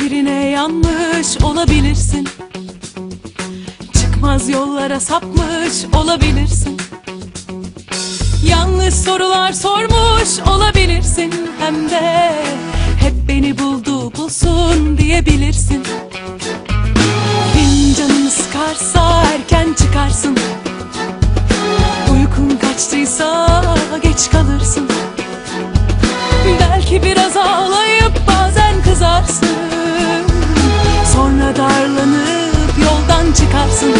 birine yanlış olabilirsin. Çıkmaz yollara sapmış olabilirsin. Yanlış sorular sormuş olabilirsin. Hem de hep beni buldu bulsun diyebilirsin. Fincanını sıkarsa erken çıkarsın. Uykun kaçtıysa geç kalırsın. Belki biraz ağlayıp Sonra darlanıp yoldan çıkarsın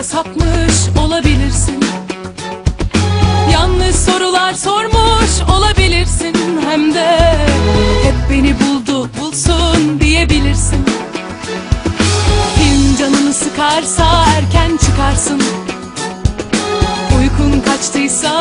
yollara sapmış olabilirsin. Yanlış sorular sormuş olabilirsin. Hem de hep beni buldu bulsun diyebilirsin. Fincanını sıkarsa erken çıkarsın. Uykun kaçtıysa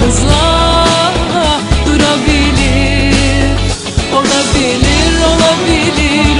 hızla durabilir Olabilir, olabilir.